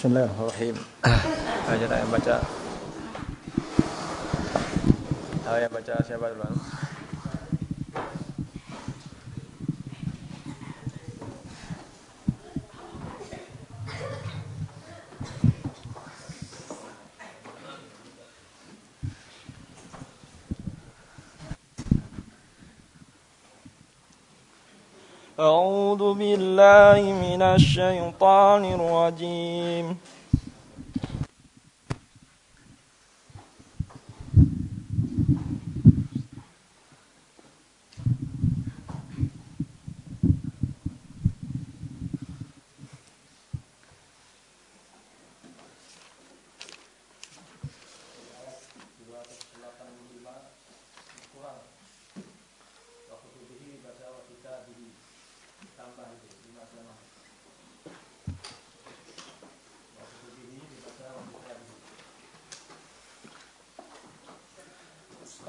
Bismillahirrahmanirrahim. Ajar yang baca. Yang baca siapa duluan? الشيطان الرجيم.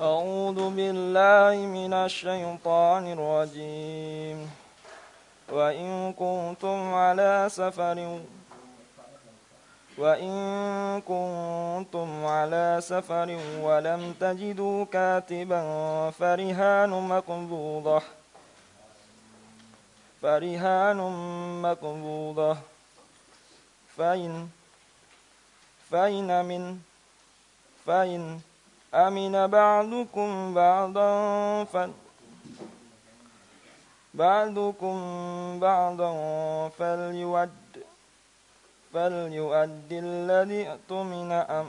أعوذ بالله من الشيطان الرجيم. وإن كنتم على سفر وإن كنتم على سفر ولم تجدوا كاتبا فرهان مقبوضة فرهان مقبوضة. فإن فإن من فإن أمن بعضكم بعضا ف بعضكم بعضا فليود فليؤدي الذي اؤتمن أم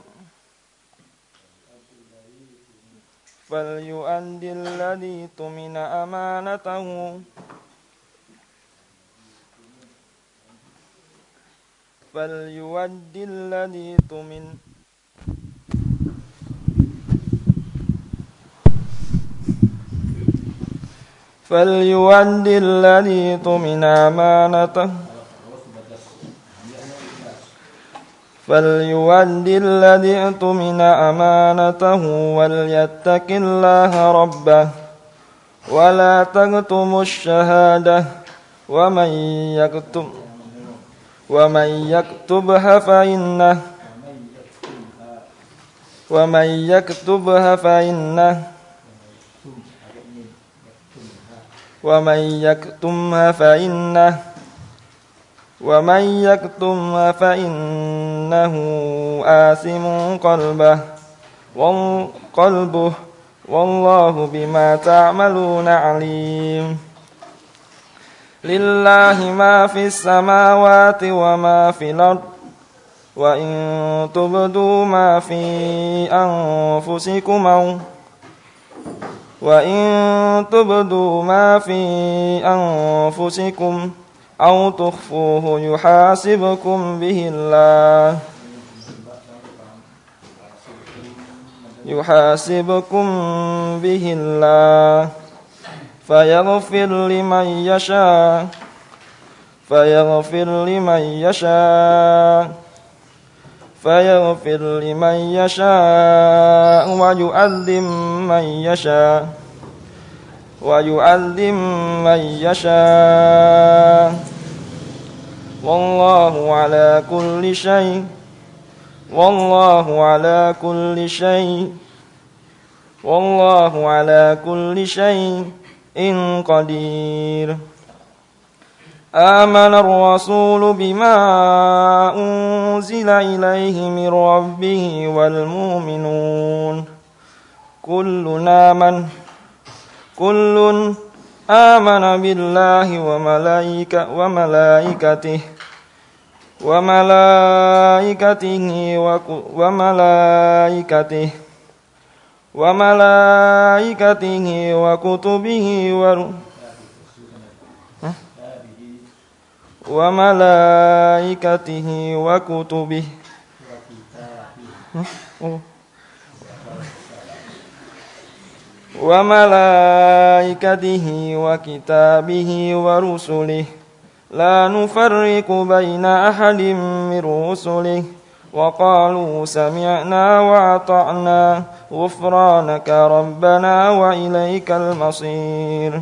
فليؤدي الذي اؤتمن أمانته فليؤدي الذي اؤتمن فليؤد الذي اؤتمن أمانته. فليؤد الذي اؤتمن أمانته وليتق الله ربه ولا تكتموا الشهادة ومن يكتم ومن يكتبها فإنه ومن يكتبها فإنه ومن يكتمها فإنه ومن يكتمها فإنه آثم قلبه. وقلبه والله بما تعملون عليم. لله ما في السماوات وما في الأرض. وإن تبدوا ما في أنفسكم أو وإن تبدوا ما في أنفسكم أو تخفوه يحاسبكم به الله يحاسبكم به الله فيغفر لمن يشاء فيغفر لمن يشاء فيغفر لمن يشاء ويعذب من يشاء ويعذب من يشاء والله على كل شيء والله على كل شيء والله على كل شيء إن قدير آمن الرسول بما أنزل إليه من ربه والمؤمنون. كل آمن كل آمن بالله وملائكة وملائكته وملائكته وملائكته وملائكته وكتبه ورسله وملائكته وكتبه. وملائكته وكتابه ورسله. لا نفرق بين أحد من رسله. وقالوا سمعنا وأطعنا. غفرانك ربنا وإليك المصير.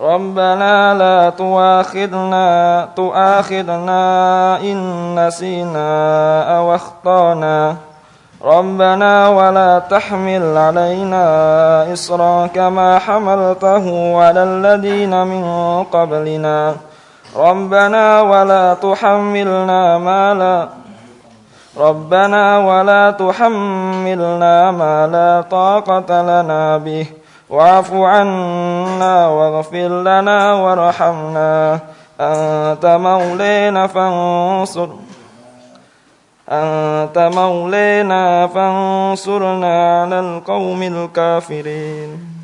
ربنا لا تؤاخذنا تؤاخذنا إن نسينا أو أخطأنا. ربنا ولا تحمل علينا إصرا كما حملته على الذين من قبلنا. ربنا ولا تحملنا ما لا ربنا ولا تحملنا ما لا طاقة لنا به. واعف عنا واغفر لنا وارحمنا. أنت مولينا فانصر. أنت مولينا فانصرنا على القوم الكافرين.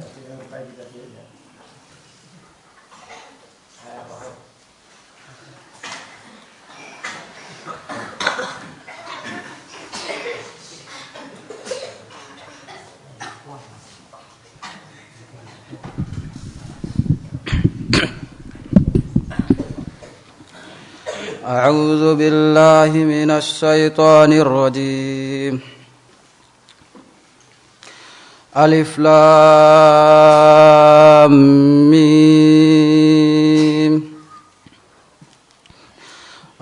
أعوذ بالله من الشيطان الرجيم. ألف لام ميم.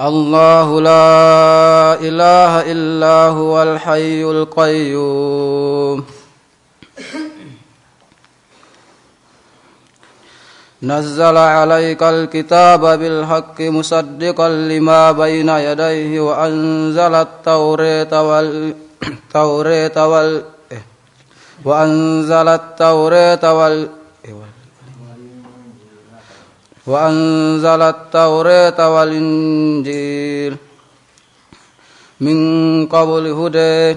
الله لا إله إلا هو الحي القيوم. نزل عليك الكتاب بالحق مصدقا لما بين يديه وأنزل التوراة والتوراة وال وأنزل التوراة وال وأنزل التوراة والإنجيل من قبل هدى.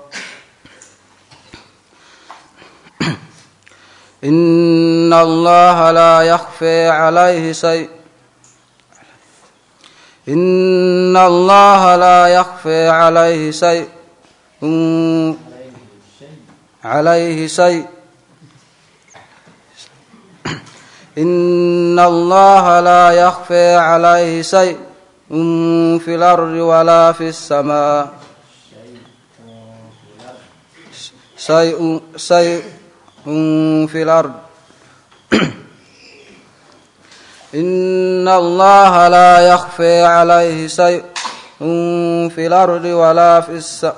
إن الله لا يخفي عليه شيء. إن الله لا يخفي عليه شيء. عليه شيء. إن الله لا يخفي عليه شيء في الأرض ولا في السماء. شيء. شيء. في الأرض. إن الله لا يخفي عليه شيء في الأرض ولا في السماء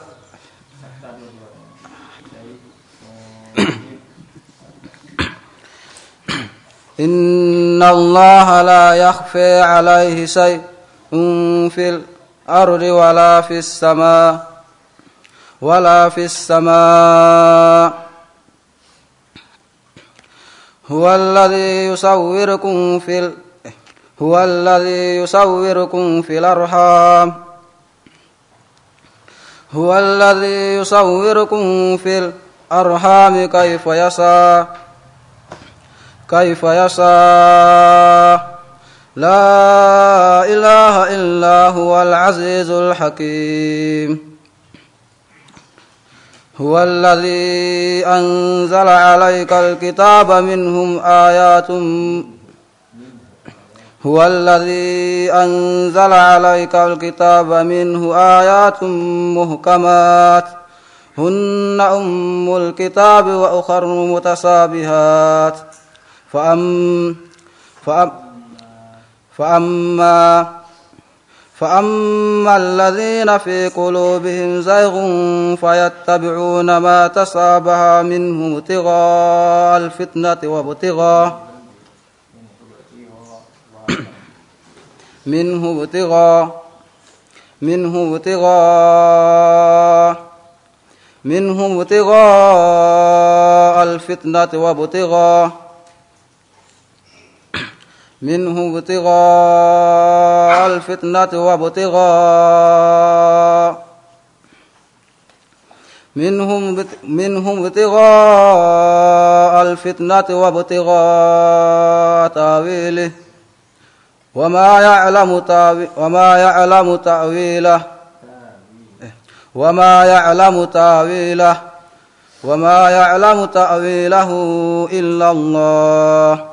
إن الله لا يخفي عليه شيء في الأرض ولا في السماء ولا في السماء. هو الذي يصوركم في ال... هو الذي يصوركم في الأرحام. هو الذي يصوركم في الأرحام كيف يشاء. كيف يشاء. لا إله إلا هو العزيز الحكيم. هو الذي أنزل عليك الكتاب منهم آيات هو الذي أنزل عليك الكتاب منه آيات محكمات هن أم الكتاب وأخر متشابهات فأم فأم فأما فأما الذين في قلوبهم زيغ فيتبعون ما تشابه منه ابتغاء الفتنة وابتغاء منه ابتغاء منه ابتغاء منهم ابتغاء الفتنة وابتغاء منهم ابتغاء الفتنة وابتغاء منهم منهم ابتغاء الفتنة وابتغاء تأويله. وما يعلم وما يعلم تأويله. وما يعلم تأويله. وما يعلم تأويله إلا الله.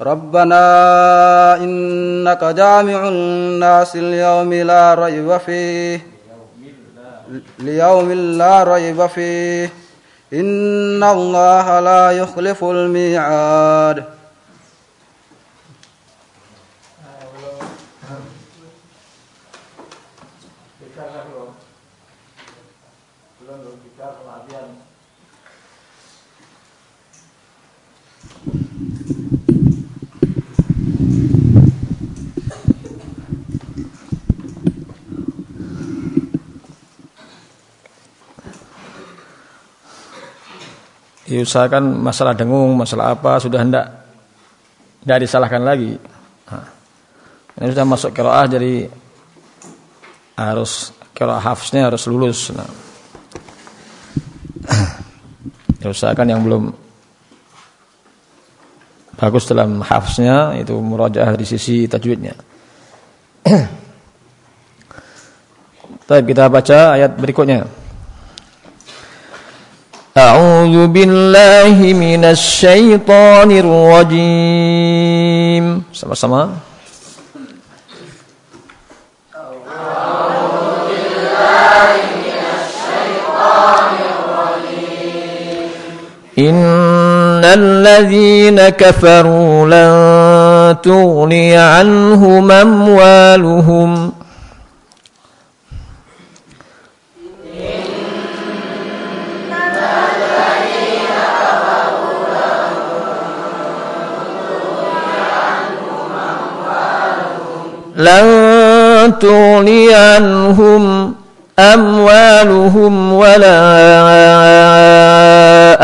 ربنا إنك جامع الناس اليوم لا ريب فيه. ليوم لا ريب فيه. إن الله لا يخلف الميعاد. Diusahakan masalah dengung, masalah apa sudah hendak tidak disalahkan lagi. Nah, ini sudah masuk kiroah jadi harus kiroah hafsnya harus lulus. Nah. Diusahakan yang belum bagus dalam hafsnya itu murajaah di sisi tajwidnya. Baik, kita baca ayat berikutnya. أعوذ بالله من الشيطان الرجيم. Sama-sama. إن الذين كفروا لن تغني عنهم أموالهم. لن تغني عنهم أموالهم ولا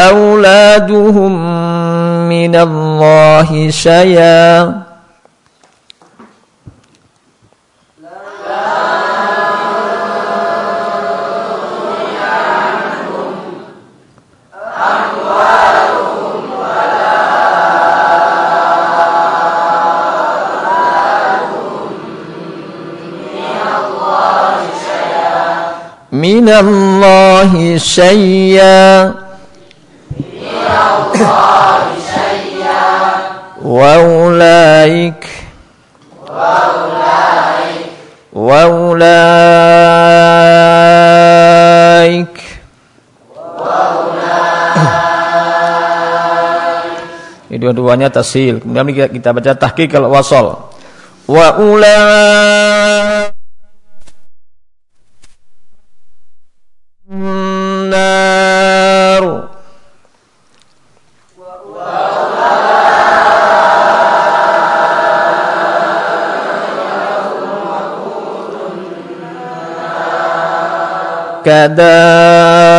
أولادهم من الله شيئا. من الله شيئا وأولئك وأولئك Ini dua-duanya tasil. Kemudian kita baca tahqiq kalau wasol. Wa ulai كذاب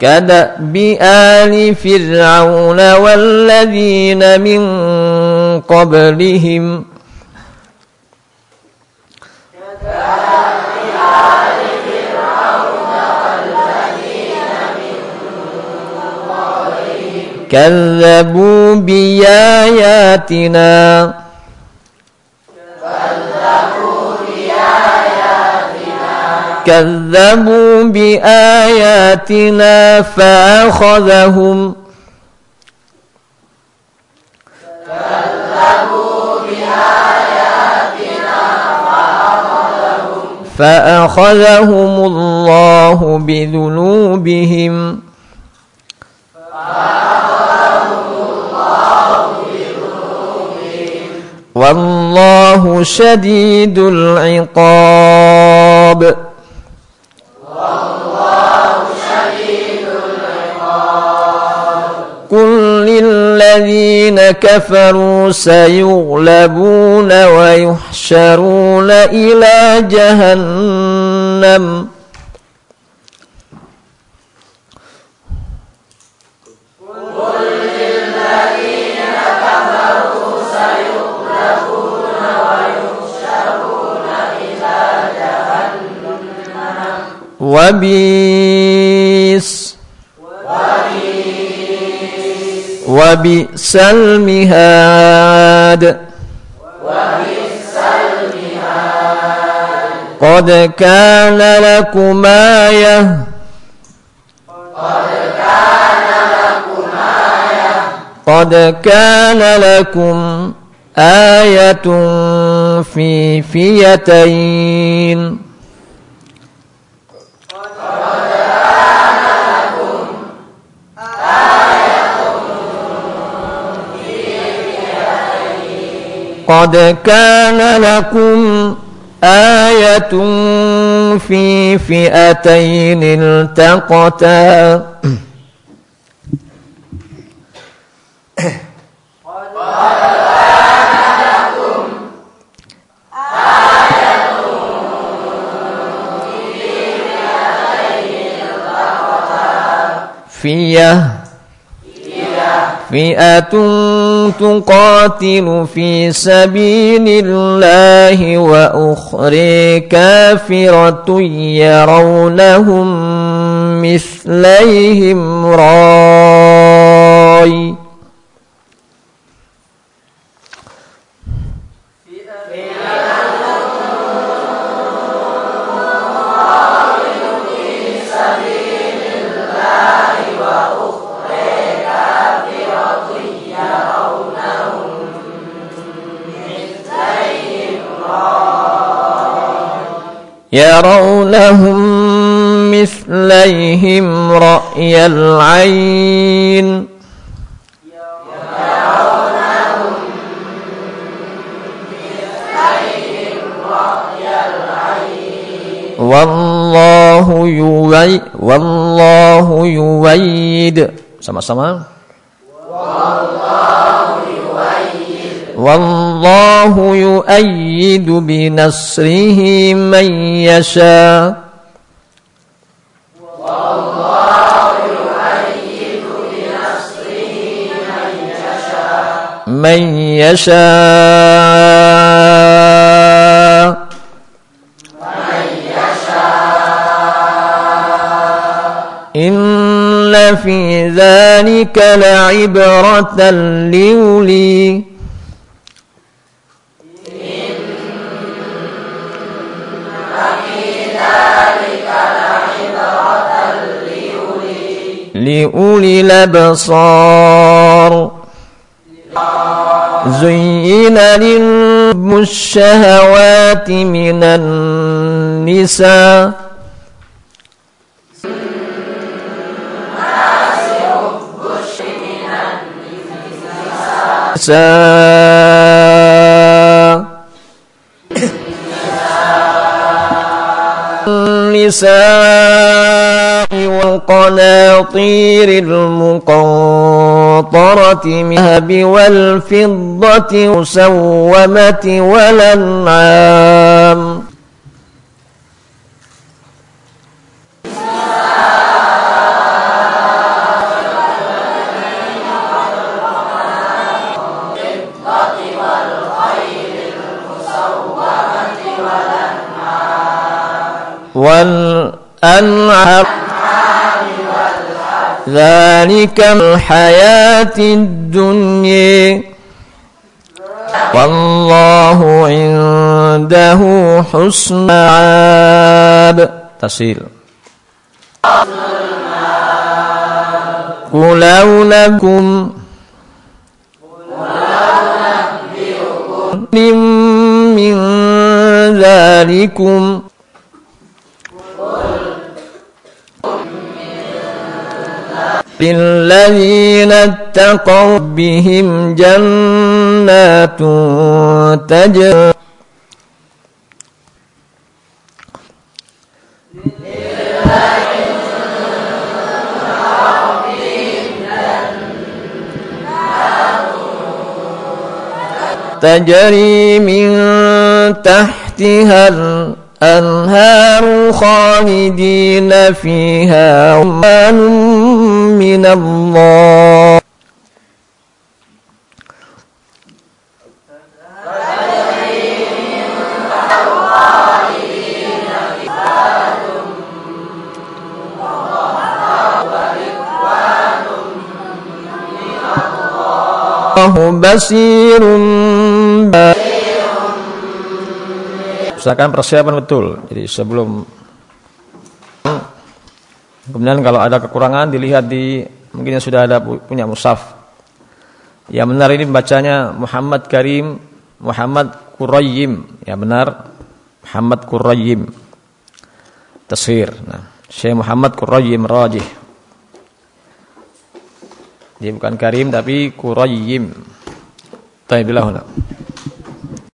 كدأب آل فرعون والذين من قبلهم. كذبوا بآياتنا. كذبوا بآياتنا فأخذهم فأخذهم الله بذنوبهم والله شديد العقاب للذين كفروا سيغلبون ويحشرون إلى جهنم. وبئس وبئس المهاد. قد كان لكم آية قد كان لكم آية في فيتين. قد كان لكم آية في فئتين التقتا. فيه فئة تقاتل في سبيل الله وأخرى كافرة يرونهم مثليهم راي يرونهم مثليهم رأي العين. والله يوي والله يويد. Sama-sama. والله يؤيد بنصره من يشاء. من يشاء. إن في ذلك لعبرة لأولي لأولي الأبصار. زين للم الشهوات من النساء. النساء والقناطير المقنطرة من الذهب والفضة مسومة والأنعام والأنعام ذلك الحياة الدنيا. والله عنده حسن عاب تسيل قل لكم من ذلكم للذين اتقوا بهم جنات تجري تجري من تحتها الأنهار خالدين فيها من الله basir usahakan persiapan betul jadi sebelum kemudian kalau ada kekurangan dilihat di mungkin sudah ada punya musaf yang benar ini bacanya Muhammad Karim Muhammad Qurayyim ya benar Muhammad Qurayyim tasir nah Syekh Muhammad Qurayyim rajih. Dia bukan Karim tapi Qurayyim Tayyib